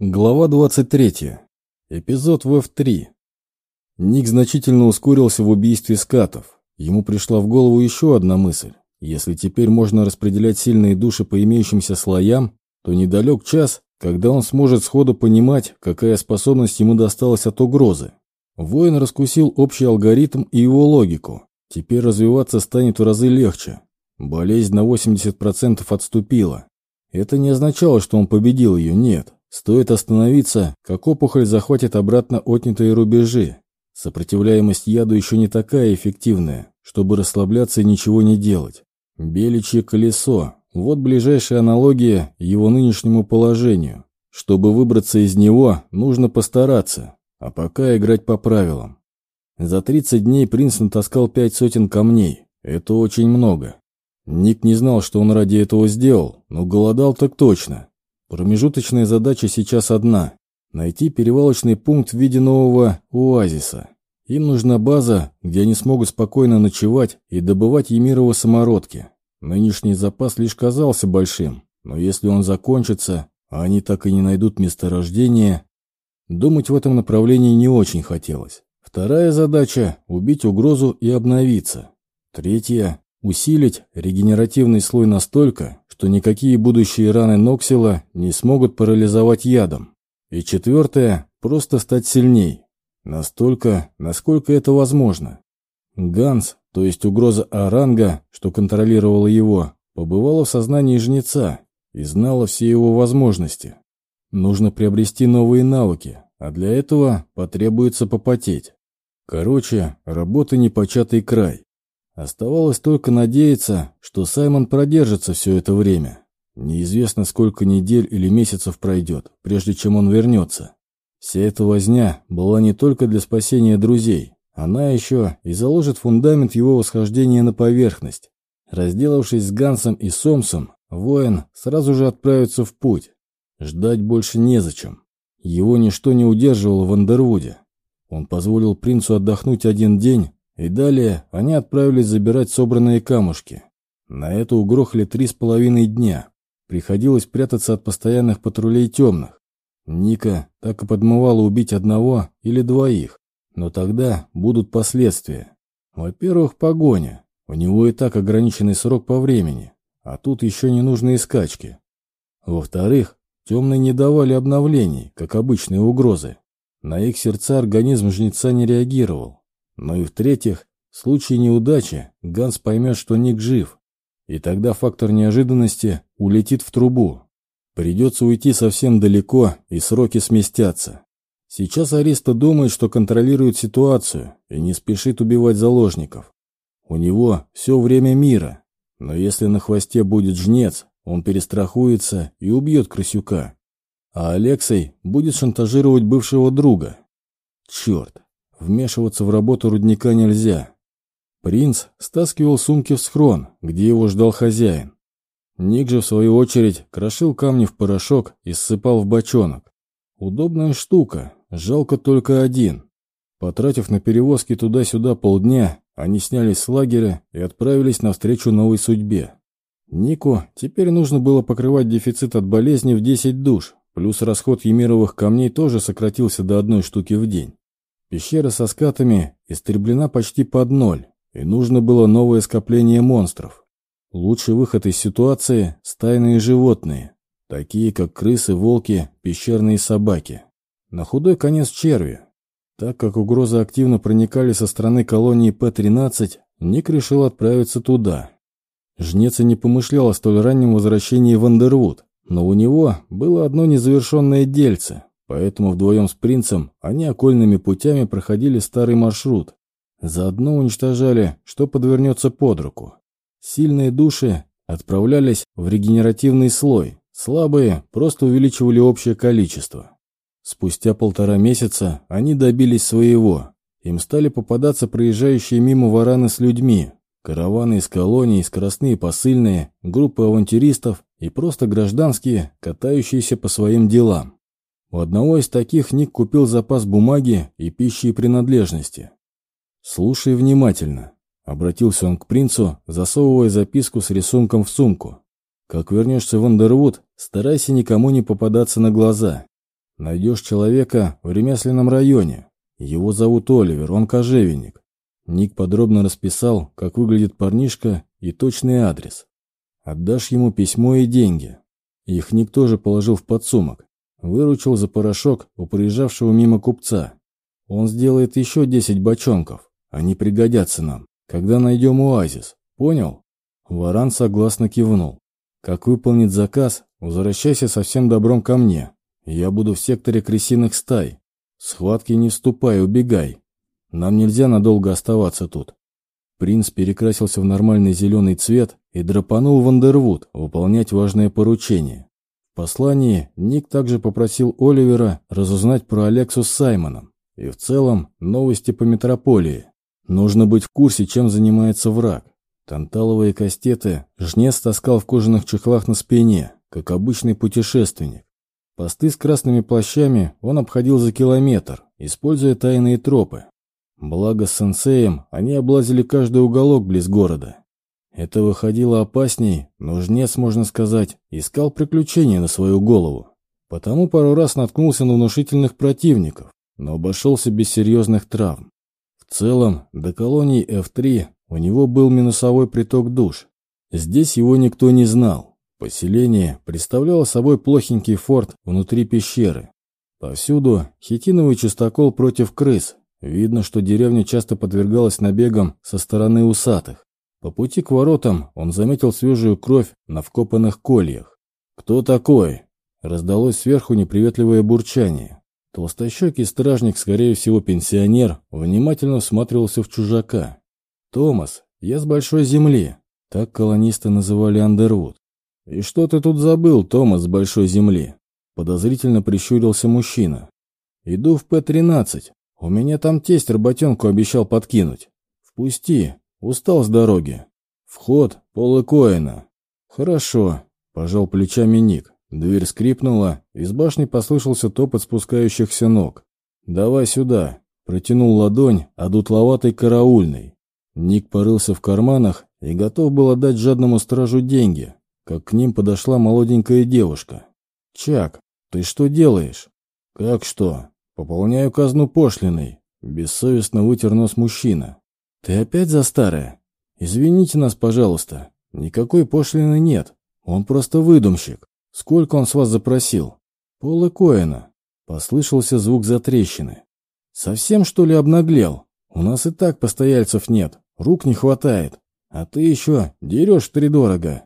Глава 23. Эпизод ВФ-3. Ник значительно ускорился в убийстве скатов. Ему пришла в голову еще одна мысль. Если теперь можно распределять сильные души по имеющимся слоям, то недалек час, когда он сможет сходу понимать, какая способность ему досталась от угрозы. Воин раскусил общий алгоритм и его логику. Теперь развиваться станет в разы легче. Болезнь на 80% отступила. Это не означало, что он победил ее, нет. Стоит остановиться, как опухоль захватит обратно отнятые рубежи. Сопротивляемость яду еще не такая эффективная, чтобы расслабляться и ничего не делать. Беличье колесо – вот ближайшая аналогия его нынешнему положению. Чтобы выбраться из него, нужно постараться, а пока играть по правилам. За 30 дней принц натаскал пять сотен камней. Это очень много. Ник не знал, что он ради этого сделал, но голодал так точно. Промежуточная задача сейчас одна – найти перевалочный пункт в виде нового оазиса. Им нужна база, где они смогут спокойно ночевать и добывать Емирова самородки. Нынешний запас лишь казался большим, но если он закончится, а они так и не найдут месторождение, думать в этом направлении не очень хотелось. Вторая задача – убить угрозу и обновиться. Третья – усилить регенеративный слой настолько, что никакие будущие раны Ноксила не смогут парализовать ядом. И четвертое – просто стать сильней. Настолько, насколько это возможно. Ганс, то есть угроза Аранга, что контролировала его, побывала в сознании жнеца и знала все его возможности. Нужно приобрести новые навыки, а для этого потребуется попотеть. Короче, работа непочатый край. Оставалось только надеяться, что Саймон продержится все это время. Неизвестно, сколько недель или месяцев пройдет, прежде чем он вернется. Вся эта возня была не только для спасения друзей, она еще и заложит фундамент его восхождения на поверхность. Разделавшись с Гансом и Сомсом, воин сразу же отправится в путь. Ждать больше незачем. Его ничто не удерживало в Андервуде. Он позволил принцу отдохнуть один день, и далее они отправились забирать собранные камушки. На это угрохали три с половиной дня. Приходилось прятаться от постоянных патрулей темных. Ника так и подмывала убить одного или двоих, но тогда будут последствия. Во-первых, погоня. У него и так ограниченный срок по времени, а тут еще ненужные скачки. Во-вторых, темные не давали обновлений, как обычные угрозы. На их сердца организм жнеца не реагировал. Но и в-третьих, в случае неудачи Ганс поймет, что Ник жив, и тогда фактор неожиданности улетит в трубу. Придется уйти совсем далеко, и сроки сместятся. Сейчас Ариста думает, что контролирует ситуацию и не спешит убивать заложников. У него все время мира, но если на хвосте будет жнец, он перестрахуется и убьет Крысюка. А Алексей будет шантажировать бывшего друга. Черт, Вмешиваться в работу рудника нельзя. Принц стаскивал сумки в схрон, где его ждал хозяин. Ник же, в свою очередь, крошил камни в порошок и ссыпал в бочонок. Удобная штука, жалко только один. Потратив на перевозки туда-сюда полдня, они снялись с лагеря и отправились навстречу новой судьбе. Нику теперь нужно было покрывать дефицит от болезни в 10 душ, плюс расход емировых камней тоже сократился до одной штуки в день. Пещера со скатами истреблена почти под ноль, и нужно было новое скопление монстров. Лучший выход из ситуации – стайные животные, такие как крысы, волки, пещерные собаки. На худой конец черви. Так как угрозы активно проникали со стороны колонии П-13, Ник решил отправиться туда. Жнец и не помышлял о столь раннем возвращении в Андервуд, но у него было одно незавершенное дельце, Поэтому вдвоем с принцем они окольными путями проходили старый маршрут. Заодно уничтожали, что подвернется под руку. Сильные души отправлялись в регенеративный слой, слабые просто увеличивали общее количество. Спустя полтора месяца они добились своего. Им стали попадаться проезжающие мимо вараны с людьми, караваны из колоний, скоростные посыльные, группы авантюристов и просто гражданские, катающиеся по своим делам. У одного из таких Ник купил запас бумаги и пищи и принадлежности. «Слушай внимательно», — обратился он к принцу, засовывая записку с рисунком в сумку. «Как вернешься в Андервуд, старайся никому не попадаться на глаза. Найдешь человека в ремесленном районе. Его зовут Оливер, он кожевенник. Ник подробно расписал, как выглядит парнишка и точный адрес. Отдашь ему письмо и деньги. Их Ник тоже положил в подсумок. Выручил за порошок у проезжавшего мимо купца. Он сделает еще десять бочонков. Они пригодятся нам, когда найдем оазис. Понял? Варан согласно кивнул. Как выполнит заказ, возвращайся со всем добром ко мне. Я буду в секторе крысиных стай. Схватки не вступай, убегай. Нам нельзя надолго оставаться тут. Принц перекрасился в нормальный зеленый цвет и драпанул в Андервуд выполнять важное поручение. Послании Ник также попросил Оливера разузнать про Алексу с Саймоном и в целом новости по метрополии. Нужно быть в курсе, чем занимается враг. Танталовые кастеты жнец таскал в кожаных чехлах на спине, как обычный путешественник. Посты с красными плащами он обходил за километр, используя тайные тропы. Благо с сенсеем они облазили каждый уголок близ города. Это выходило опасней, но жнец, можно сказать, искал приключения на свою голову. Потому пару раз наткнулся на внушительных противников, но обошелся без серьезных травм. В целом, до колонии F3 у него был минусовой приток душ. Здесь его никто не знал. Поселение представляло собой плохенький форт внутри пещеры. Повсюду хитиновый чистокол против крыс. Видно, что деревня часто подвергалась набегам со стороны усатых. По пути к воротам он заметил свежую кровь на вкопанных кольях. «Кто такой?» Раздалось сверху неприветливое бурчание. Толстощекий стражник, скорее всего пенсионер, внимательно всматривался в чужака. «Томас, я с большой земли», — так колонисты называли Андервуд. «И что ты тут забыл, Томас, с большой земли?» Подозрительно прищурился мужчина. «Иду в П-13. У меня там тесть работенку обещал подкинуть. Впусти, устал с дороги. Вход Пола Коэна». «Хорошо», — пожал плечами Ник. Дверь скрипнула, из башни послышался топот спускающихся ног. «Давай сюда!» — протянул ладонь, а дутловатый караульный. Ник порылся в карманах и готов был отдать жадному стражу деньги, как к ним подошла молоденькая девушка. «Чак, ты что делаешь?» «Как что? Пополняю казну пошлиной», — бессовестно вытер нос мужчина. «Ты опять за старое? Извините нас, пожалуйста. Никакой пошлины нет. Он просто выдумщик. «Сколько он с вас запросил?» «Пола Коэна». Послышался звук затрещины. «Совсем, что ли, обнаглел? У нас и так постояльцев нет, рук не хватает. А ты еще дерешь втридорого».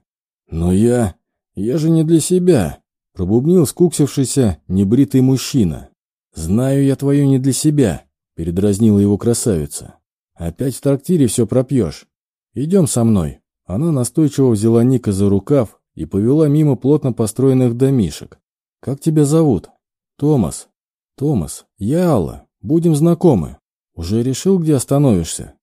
«Но я... я же не для себя», — пробубнил скуксившийся небритый мужчина. «Знаю я твою не для себя», — передразнила его красавица. «Опять в трактире все пропьешь. Идем со мной». Она настойчиво взяла Ника за рукав и повела мимо плотно построенных домишек. «Как тебя зовут?» «Томас». «Томас, я Алла. Будем знакомы. Уже решил, где остановишься?»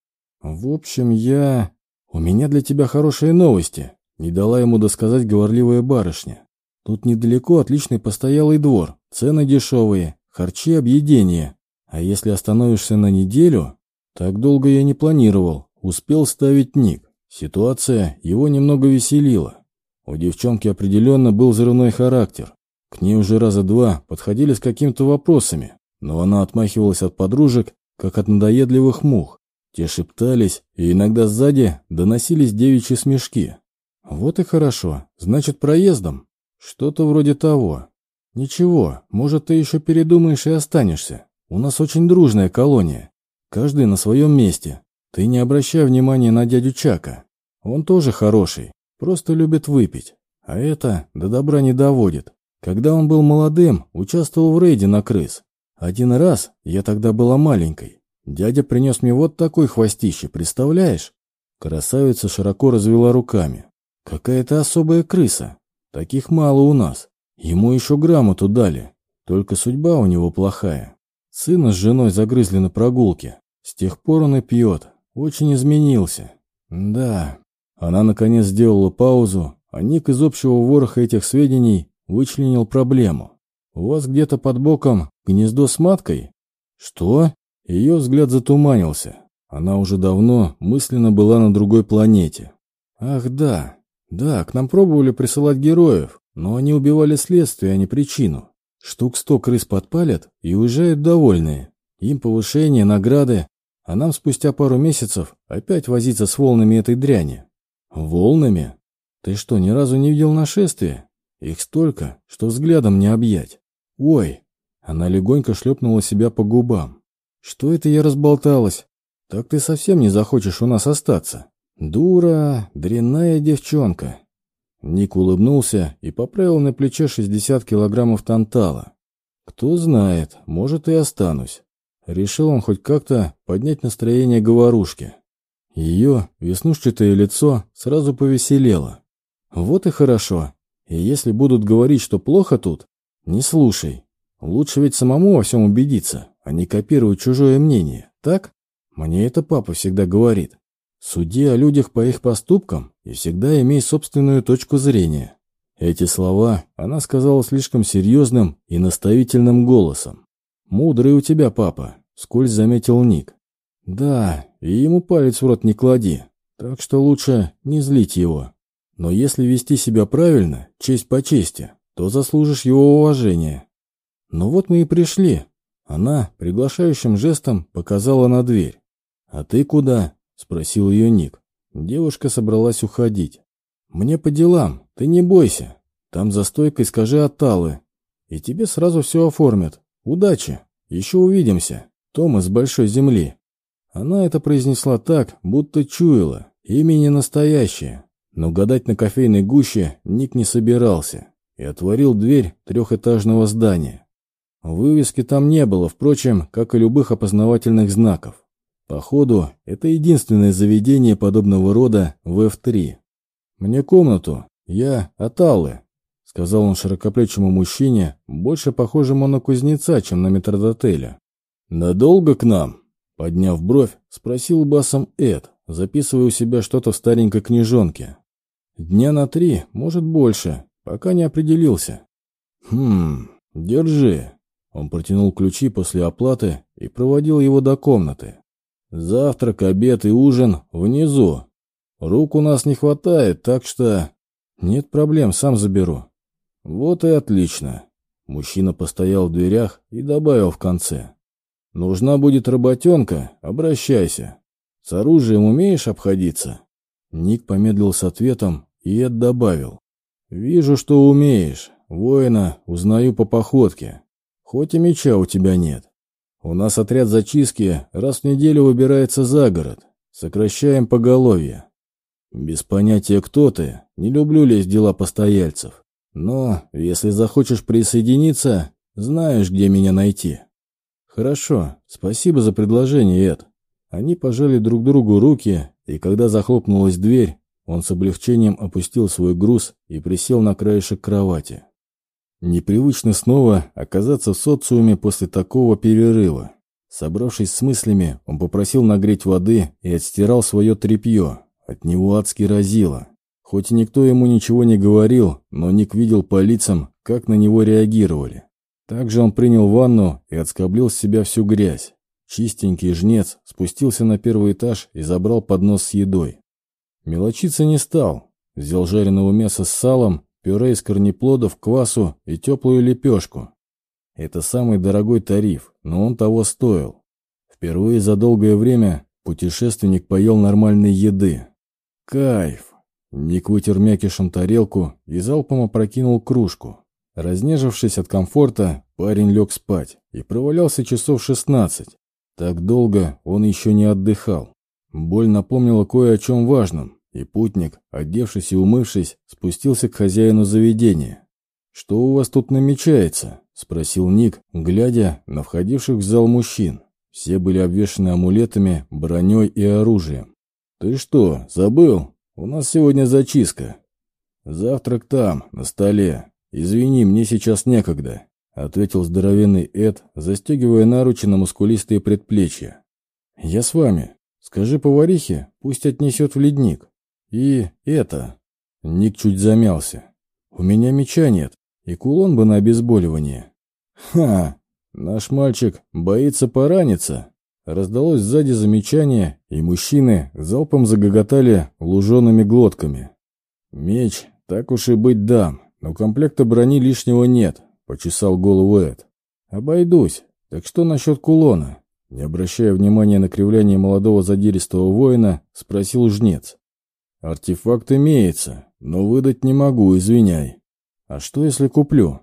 «В общем, я... У меня для тебя хорошие новости», — не дала ему досказать говорливая барышня. «Тут недалеко отличный постоялый двор, цены дешевые, харчи объедения. А если остановишься на неделю...» Так долго я не планировал, успел ставить ник. Ситуация его немного веселила. У девчонки определенно был взрывной характер. К ней уже раза два подходили с какими-то вопросами, но она отмахивалась от подружек, как от надоедливых мух. Те шептались, и иногда сзади доносились девичьи смешки. «Вот и хорошо. Значит, проездом?» «Что-то вроде того. Ничего, может, ты еще передумаешь и останешься. У нас очень дружная колония. Каждый на своем месте. Ты не обращай внимания на дядю Чака. Он тоже хороший. Просто любит выпить. А это до добра не доводит. Когда он был молодым, участвовал в рейде на крыс. Один раз, я тогда была маленькой, дядя принес мне вот такой хвостище, представляешь? Красавица широко развела руками. Какая-то особая крыса. Таких мало у нас. Ему еще грамоту дали. Только судьба у него плохая. Сына с женой загрызли на прогулке. С тех пор он и пьет. Очень изменился. Да, она, наконец, сделала паузу, а Ник из общего вороха этих сведений вычленил проблему. «У вас где-то под боком гнездо с маткой?» «Что?» Ее взгляд затуманился. Она уже давно мысленно была на другой планете. «Ах, да. Да, к нам пробовали присылать героев, но они убивали следствие, а не причину. Штук сто крыс подпалят и уезжают довольные. Им повышение, награды, а нам спустя пару месяцев опять возиться с волнами этой дряни. Волнами? Ты что, ни разу не видел нашествия? Их столько, что взглядом не объять. Ой! Она легонько шлепнула себя по губам. Что это я разболталась? Так ты совсем не захочешь у нас остаться. Дура, дрянная девчонка. Ник улыбнулся и поправил на плече 60 килограммов тантала. Кто знает, может и останусь. Решил он хоть как-то поднять настроение говорушки. Ее веснушчатое лицо сразу повеселело. Вот и хорошо. И если будут говорить, что плохо тут, не слушай. Лучше ведь самому во всем убедиться, а не копировать чужое мнение, так? Мне это папа всегда говорит. Суди о людях по их поступкам и всегда имей собственную точку зрения. Эти слова она сказала слишком серьезным и наставительным голосом. «Мудрый у тебя папа», — скользь заметил Ник. «Да, и ему палец в рот не клади, так что лучше не злить его. Но если вести себя правильно, честь по чести, то заслужишь его уважения». «Ну вот мы и пришли». Она приглашающим жестом показала на дверь. «А ты куда?» — спросил ее Ник. Девушка собралась уходить. «Мне по делам, ты не бойся. Там за стойкой скажи от Талы, и тебе сразу все оформят. Удачи, еще увидимся. Том из Большой Земли». Она это произнесла так, будто чуяла, имя не настоящее. Но гадать на кофейной гуще Ник не собирался и отворил дверь трехэтажного здания. Вывески там не было, впрочем, как и любых опознавательных знаков. Походу, это единственное заведение подобного рода в F3. «Мне комнату. Я от Аллы», — сказал он широкоплечему мужчине, больше похожему на кузнеца, чем на метрдотеля. «Надолго к нам?» — подняв бровь, спросил басом Эд, записывая у себя что-то в старенькой книжонке. «Дня на три, может больше, пока не определился». «Хм, держи». Он протянул ключи после оплаты и проводил его до комнаты. Завтрак, обед и ужин внизу. Рук у нас не хватает, так что... Нет проблем, сам заберу. Вот и отлично. Мужчина постоял в дверях и добавил в конце. Нужна будет работенка, обращайся. С оружием умеешь обходиться? Ник помедлил с ответом, и Эд добавил. Вижу, что умеешь. Воина узнаю по походке. Хоть и меча у тебя нет. У нас отряд зачистки раз в неделю выбирается за город. Сокращаем поголовье. Без понятия, кто ты, не люблю лезть дела постояльцев. Но, если захочешь присоединиться, знаешь, где меня найти. Хорошо, спасибо за предложение, Эд. Они пожали друг другу руки, и когда захлопнулась дверь, он с облегчением опустил свой груз и присел на краешек кровати. Непривычно снова оказаться в социуме после такого перерыва. Собравшись с мыслями, он попросил нагреть воды и отстирал свое тряпье. От него адски разило. Хоть никто ему ничего не говорил, но Ник видел по лицам, как на него реагировали. Также он принял ванну и отскоблил с себя всю грязь. Чистенький жнец спустился на первый этаж и забрал поднос с едой. Мелочиться не стал. Взял жареного мяса с салом пюре из корнеплодов, квасу и теплую лепешку. Это самый дорогой тариф, но он того стоил. Впервые за долгое время путешественник поел нормальной еды. Кайф! Ник вытер мякишем тарелку и залпом опрокинул кружку. Разнежившись от комфорта, парень лег спать и провалялся часов шестнадцать. Так долго он еще не отдыхал. Боль напомнила кое о чем важном. И путник, одевшись и умывшись, спустился к хозяину заведения. «Что у вас тут намечается?» – спросил Ник, глядя на входивших в зал мужчин. Все были обвешаны амулетами, броней и оружием. «Ты что, забыл? У нас сегодня зачистка. Завтрак там, на столе. Извини, мне сейчас некогда», — ответил здоровенный Эд, застегивая наручи на мускулистые предплечья. «Я с вами. Скажи поварихе, пусть отнесет в ледник. И это... Ник чуть замялся. У меня меча нет, и кулон бы на обезболивание. Ха! Наш мальчик боится пораниться. Раздалось сзади замечание, и мужчины залпом загоготали лужеными глотками. Меч, так уж и быть дам, но комплекта брони лишнего нет. — почесал голову Эд. «Обойдусь. Так что насчет кулона?» Не обращая внимания на кривляние молодого задиристого воина, спросил жнец. «Артефакт имеется, но выдать не могу, извиняй. А что, если куплю?»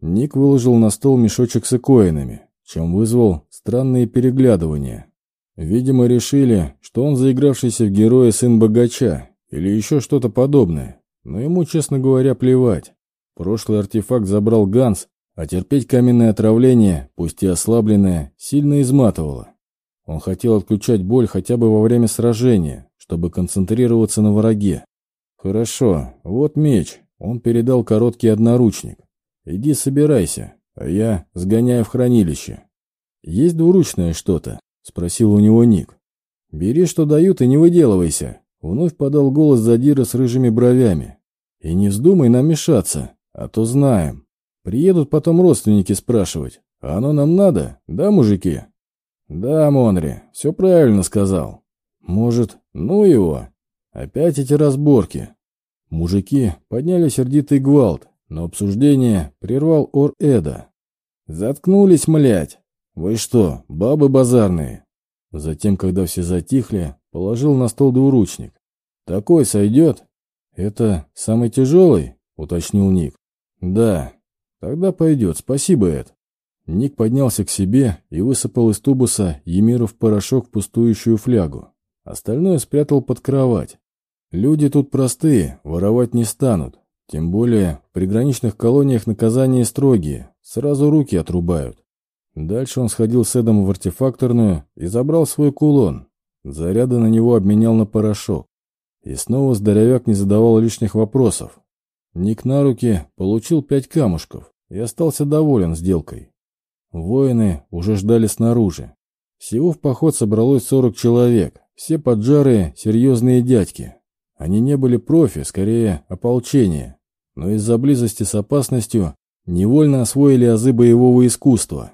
Ник выложил на стол мешочек с коинами, чем вызвал странные переглядывания. Видимо, решили, что он заигравшийся в героя сын богача или еще что-то подобное, но ему, честно говоря, плевать. Прошлый артефакт забрал Ганс, а терпеть каменное отравление, пусть и ослабленное, сильно изматывало. Он хотел отключать боль хотя бы во время сражения, чтобы концентрироваться на враге. «Хорошо, вот меч», — он передал короткий одноручник. «Иди собирайся, а я сгоняю в хранилище». «Есть двуручное что-то?» — спросил у него Ник. «Бери, что дают, и не выделывайся», — вновь подал голос Задира с рыжими бровями. «И не вздумай нам мешаться, а то знаем. Приедут потом родственники спрашивать, а оно нам надо, да, мужики?» «Да, Монри, все правильно сказал. Может, ну его? Опять эти разборки». Мужики подняли сердитый гвалт, но обсуждение прервал Ор Эда. «Заткнулись, млять! «Вы что, бабы базарные?» Затем, когда все затихли, положил на стол двуручник. «Такой сойдет?» «Это самый тяжелый?» — уточнил Ник. «Да. Тогда пойдет. Спасибо, Эд». Ник поднялся к себе и высыпал из тубуса Емиров порошок в пустующую флягу. Остальное спрятал под кровать. Люди тут простые, воровать не станут. Тем более в приграничных колониях наказания строгие, сразу руки отрубают. Дальше он сходил с Эдом в артефакторную и забрал свой кулон. Заряды на него обменял на порошок. И снова здоровяк не задавал лишних вопросов. Ник на руки получил пять камушков и остался доволен сделкой. Воины уже ждали снаружи. Всего в поход собралось 40 человек, все поджарые, серьезные дядьки. Они не были профи, скорее ополчение, но из-за близости с опасностью невольно освоили азы боевого искусства.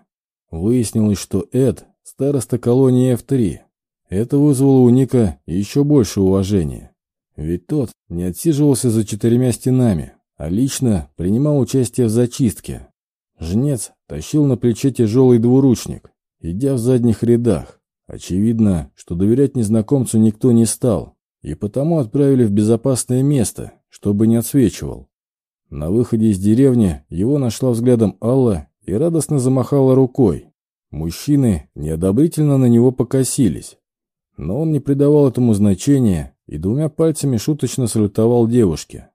Выяснилось, что Эд – староста колонии F3. Это вызвало у Ника еще больше уважения. Ведь тот не отсиживался за четырьмя стенами, а лично принимал участие в зачистке. Жнец тащил на плече тяжелый двуручник, идя в задних рядах. Очевидно, что доверять незнакомцу никто не стал, и потому отправили в безопасное место, чтобы не отсвечивал. На выходе из деревни его нашла взглядом Алла и радостно замахала рукой. Мужчины неодобрительно на него покосились. Но он не придавал этому значения и двумя пальцами шуточно салютовал девушке.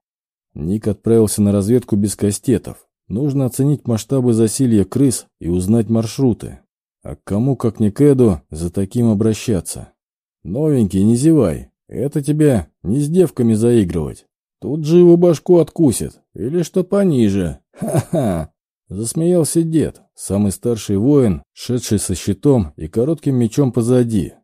Ник отправился на разведку без кастетов. Нужно оценить масштабы засилья крыс и узнать маршруты. А к кому, как не к Эду, за таким обращаться? Новенький, не зевай. Это тебя не с девками заигрывать. Тут же его башку откусит. Или что пониже. Ха-ха. Засмеялся дед, самый старший воин, шедший со щитом и коротким мечом позади.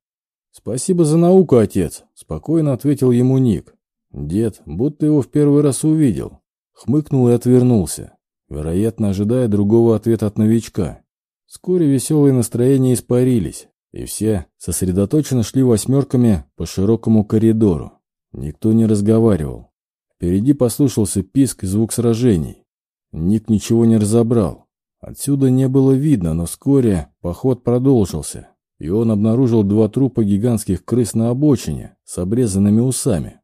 «Спасибо за науку, отец», — спокойно ответил ему Ник. Дед, будто его в первый раз увидел, хмыкнул и отвернулся, вероятно, ожидая другого ответа от новичка. Вскоре веселые настроения испарились, и все сосредоточенно шли восьмерками по широкому коридору. Никто не разговаривал. Впереди послышался писк и звук сражений. Ник ничего не разобрал. Отсюда не было видно, но вскоре поход продолжился, и он обнаружил два трупа гигантских крыс на обочине с обрезанными усами.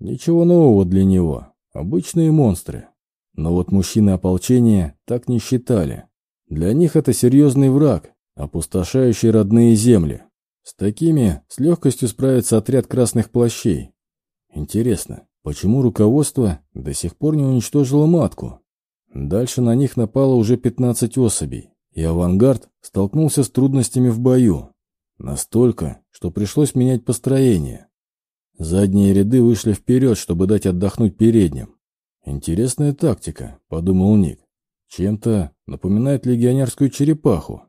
Ничего нового для него, обычные монстры. Но вот мужчины ополчения так не считали. Для них это серьезный враг, опустошающий родные земли. С такими с легкостью справится отряд красных плащей. Интересно, почему руководство до сих пор не уничтожило матку? Дальше на них напало уже 15 особей, и авангард столкнулся с трудностями в бою. Настолько, что пришлось менять построение. Задние ряды вышли вперед, чтобы дать отдохнуть передним. «Интересная тактика», — подумал Ник. «Чем-то напоминает легионерскую черепаху».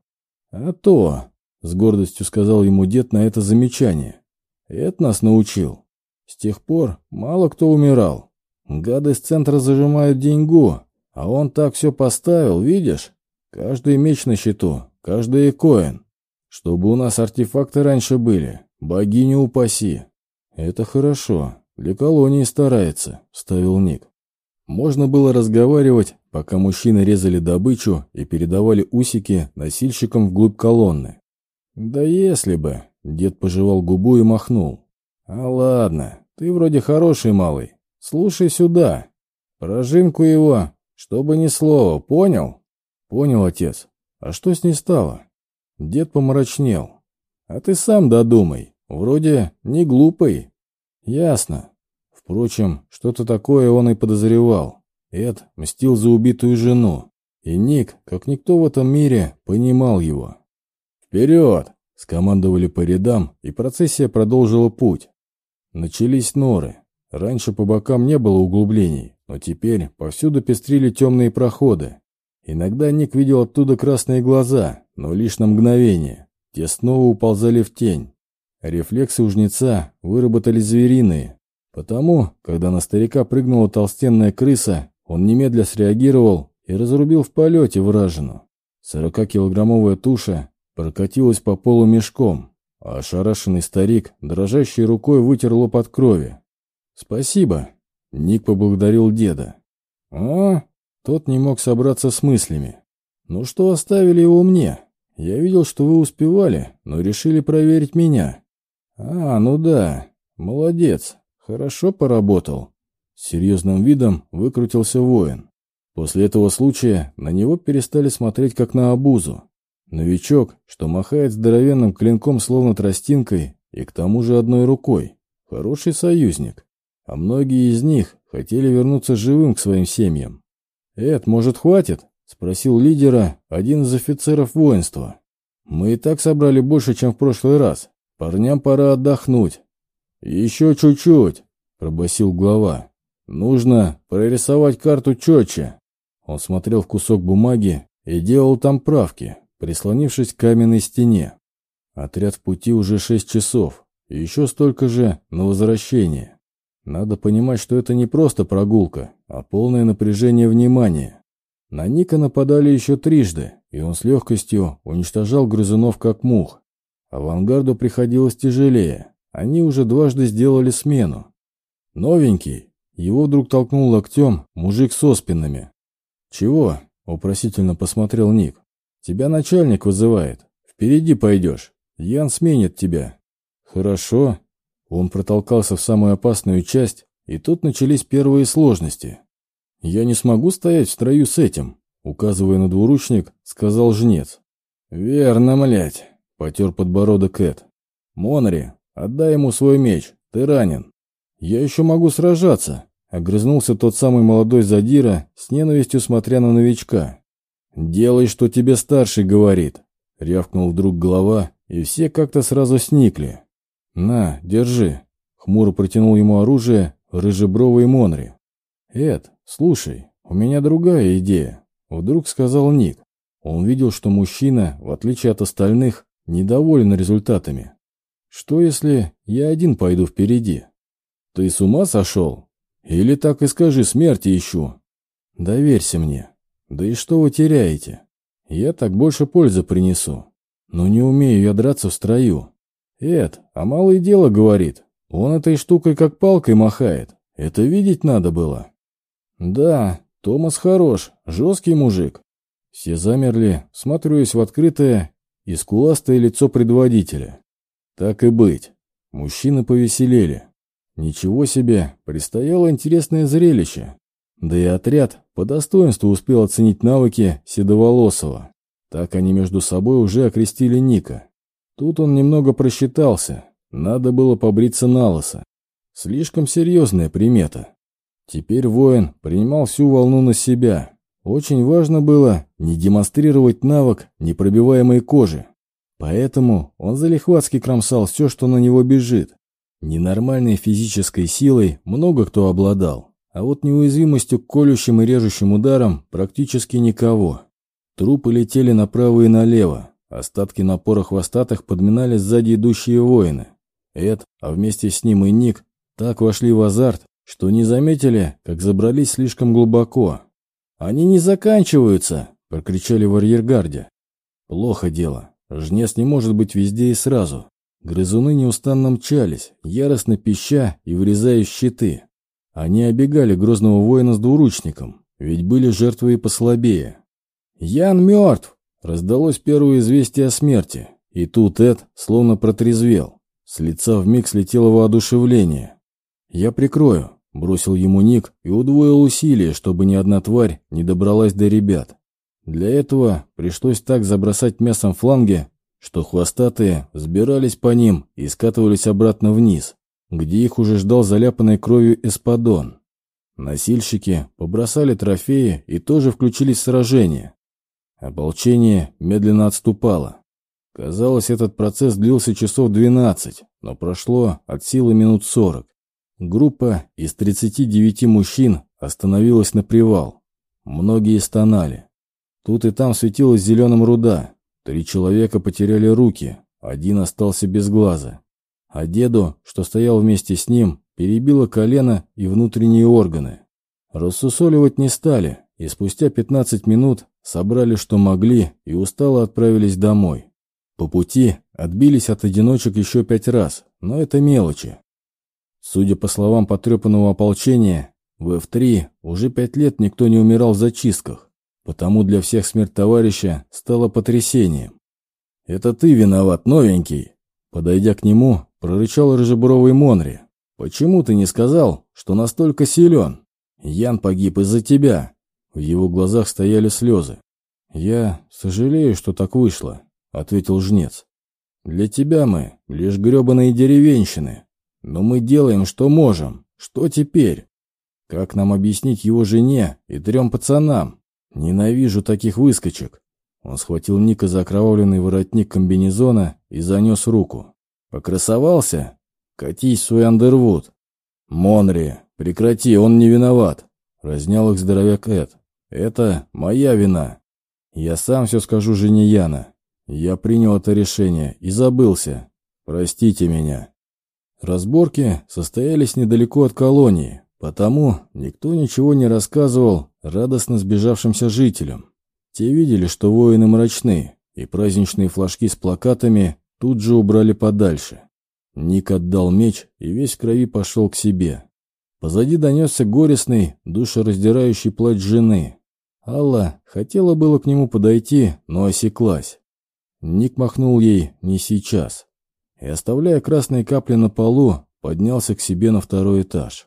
«А то», — с гордостью сказал ему дед на это замечание. «Это нас научил. С тех пор мало кто умирал. Гады с центра зажимают деньгу, а он так все поставил, видишь? Каждый меч на счету, каждый коин. Чтобы у нас артефакты раньше были, богиню упаси. Это хорошо, для колонии старается, ставил Ник. Можно было разговаривать, пока мужчины резали добычу и передавали усики носильщикам вглубь колонны. «Да если бы!» — дед пожевал губу и махнул. «А ладно, ты вроде хороший малый. Слушай сюда. Прожимку его, чтобы ни слова, понял?» «Понял, отец. А что с ней стало?» Дед помрачнел. «А ты сам додумай. Вроде не глупый». «Ясно. Впрочем, что-то такое он и подозревал. Эд мстил за убитую жену, и Ник, как никто в этом мире, понимал его. «Вперед!» — скомандовали по рядам, и процессия продолжила путь. Начались норы. Раньше по бокам не было углублений, но теперь повсюду пестрили темные проходы. Иногда Ник видел оттуда красные глаза, но лишь на мгновение. Те снова уползали в тень. Рефлексы у жнеца выработали звериные, Потому, когда на старика прыгнула толстенная крыса, он немедля среагировал и разрубил в полете вражину. Сорокакилограммовая туша прокатилась по полу мешком, ошарашенный старик дрожащей рукой вытер лоб от крови. «Спасибо», — Ник поблагодарил деда. «А?» Тот не мог собраться с мыслями. «Ну что оставили его мне? Я видел, что вы успевали, но решили проверить меня». «А, ну да, молодец. «Хорошо поработал». С серьезным видом выкрутился воин. После этого случая на него перестали смотреть как на обузу. Новичок, что махает здоровенным клинком словно тростинкой и к тому же одной рукой. Хороший союзник. А многие из них хотели вернуться живым к своим семьям. «Эд, может, хватит?» — спросил лидера один из офицеров воинства. «Мы и так собрали больше, чем в прошлый раз. Парням пора отдохнуть. «Еще чуть-чуть», — пробасил глава. «Нужно прорисовать карту четче». Он смотрел в кусок бумаги и делал там правки, прислонившись к каменной стене. Отряд в пути уже шесть часов, и еще столько же на возвращение. Надо понимать, что это не просто прогулка, а полное напряжение внимания. На Ника нападали еще трижды, и он с легкостью уничтожал грызунов как мух. Авангарду приходилось тяжелее, они уже дважды сделали смену. Новенький. Его вдруг толкнул локтем мужик с оспинами. «Чего?» — вопросительно посмотрел Ник. «Тебя начальник вызывает. Впереди пойдешь. Ян сменит тебя». «Хорошо». Он протолкался в самую опасную часть, и тут начались первые сложности. «Я не смогу стоять в строю с этим», — указывая на двуручник, сказал жнец. «Верно, млять», — потер подбородок Эд. «Монри, «Отдай ему свой меч, ты ранен». «Я еще могу сражаться», — огрызнулся тот самый молодой задира, с ненавистью смотря на новичка. «Делай, что тебе старший говорит», — рявкнул вдруг голова, и все как-то сразу сникли. «На, держи», — хмуро протянул ему оружие рыжебровый Монри. «Эд, слушай, у меня другая идея», — вдруг сказал Ник. Он видел, что мужчина, в отличие от остальных, недоволен результатами. Что если я один пойду впереди? Ты с ума сошел? Или так и скажи, смерти ищу? Доверься мне. Да и что вы теряете? Я так больше пользы принесу. Но не умею я драться в строю. Эд, а малое дело говорит. Он этой штукой как палкой махает. Это видеть надо было. Да, Томас хорош, жесткий мужик. Все замерли, смотрюсь в открытое и скуластое лицо предводителя. Так и быть. Мужчины повеселели. Ничего себе, предстояло интересное зрелище. Да и отряд по достоинству успел оценить навыки Седоволосого. Так они между собой уже окрестили Ника. Тут он немного просчитался. Надо было побриться на лысо. Слишком серьезная примета. Теперь воин принимал всю волну на себя. Очень важно было не демонстрировать навык непробиваемой кожи. Поэтому он залихватски кромсал все, что на него бежит. Ненормальной физической силой много кто обладал, а вот неуязвимостью к колющим и режущим ударам практически никого. Трупы летели направо и налево, остатки напора хвостатых подминали сзади идущие воины. Эд, а вместе с ним и Ник, так вошли в азарт, что не заметили, как забрались слишком глубоко. «Они не заканчиваются!» – прокричали в арьергарде. «Плохо дело. Жнец не может быть везде и сразу. Грызуны неустанно мчались, яростно пища и врезая щиты. Они обегали грозного воина с двуручником, ведь были жертвы и послабее. «Ян мертв!» — раздалось первое известие о смерти, и тут Эд словно протрезвел. С лица вмиг слетело воодушевление. «Я прикрою», — бросил ему Ник и удвоил усилия, чтобы ни одна тварь не добралась до ребят. Для этого пришлось так забросать мясом фланги, что хвостатые взбирались по ним и скатывались обратно вниз, где их уже ждал заляпанной кровью эспадон. Носильщики побросали трофеи и тоже включились в сражение. Ополчение медленно отступало. Казалось, этот процесс длился часов 12, но прошло от силы минут 40. Группа из 39 мужчин остановилась на привал. Многие стонали. Тут и там светилась зеленым руда. Три человека потеряли руки, один остался без глаза. А деду, что стоял вместе с ним, перебило колено и внутренние органы. Рассусоливать не стали, и спустя 15 минут собрали, что могли, и устало отправились домой. По пути отбились от одиночек еще пять раз, но это мелочи. Судя по словам потрепанного ополчения, в F3 уже пять лет никто не умирал в зачистках, потому для всех смерть товарища стала потрясением. «Это ты виноват, новенький!» Подойдя к нему, прорычал рыжебровый Монри. «Почему ты не сказал, что настолько силен? Ян погиб из-за тебя!» В его глазах стояли слезы. «Я сожалею, что так вышло», — ответил жнец. «Для тебя мы лишь гребаные деревенщины. Но мы делаем, что можем. Что теперь? Как нам объяснить его жене и трем пацанам? Ненавижу таких выскочек». Он схватил Ника за окровавленный воротник комбинезона и занес руку. «Покрасовался? Катись свой Андервуд!» «Монри, прекрати, он не виноват!» Разнял их здоровяк Эд. «Это моя вина. Я сам все скажу жене Яна. Я принял это решение и забылся. Простите меня. Разборки состоялись недалеко от колонии, потому никто ничего не рассказывал радостно сбежавшимся жителям. Те видели, что воины мрачны, и праздничные флажки с плакатами тут же убрали подальше. Ник отдал меч и весь крови пошел к себе. Позади донесся горестный, душераздирающий плач жены. Алла хотела было к нему подойти, но осеклась. Ник махнул ей «не сейчас» и, оставляя красные капли на полу, поднялся к себе на второй этаж.